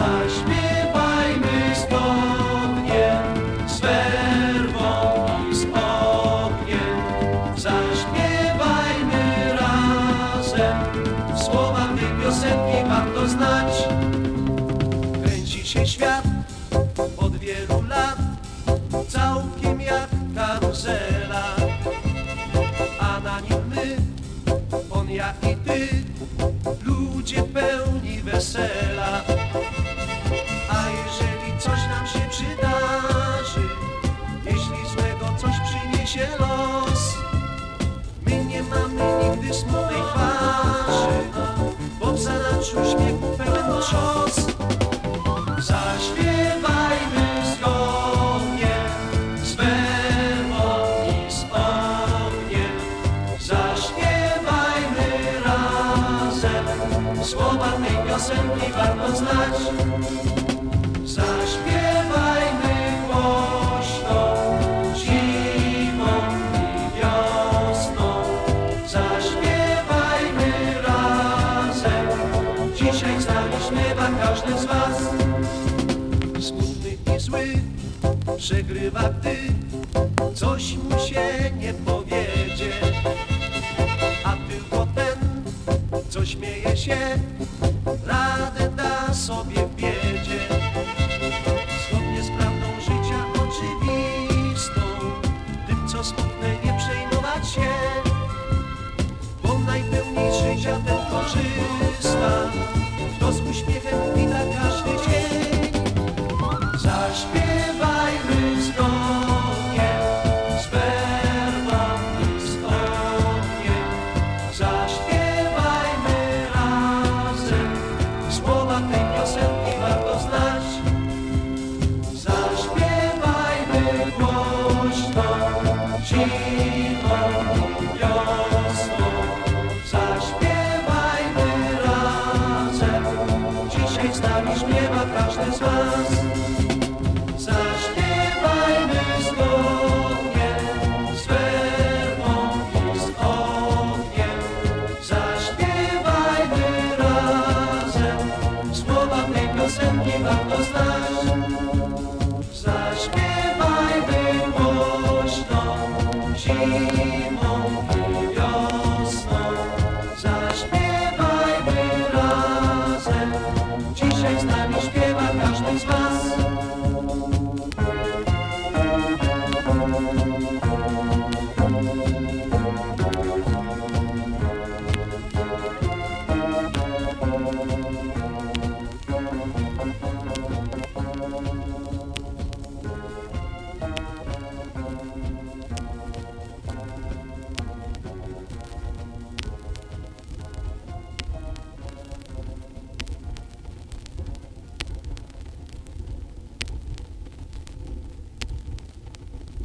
Zaśpiewajmy zgodnie z werwą i z ogniem. Zaśpiewajmy razem, słowa tej piosenki warto znać. Kręci się świat od wielu lat, całkiem jak karuzela. A na nim my, on ja i ty, ludzie pełni wesela. My nie mamy nigdy smutnej twarzy, bo w zanadrzu śmiechu pełen czos. Zaśpiewajmy zgodnie z werwą i z ogniem. Zaśpiewajmy razem, słowa tej piosenki warto znać. Zaśpiewajmy przegrywa, gdy coś mu się nie powiedzie. A tylko ten, co śmieje się, radę da sobie w biedzie. Zgodnie z prawdą życia oczywistą, tym co Zaśpiewajmy razem, dzisiaj z nami śpiewa każdy z was. name.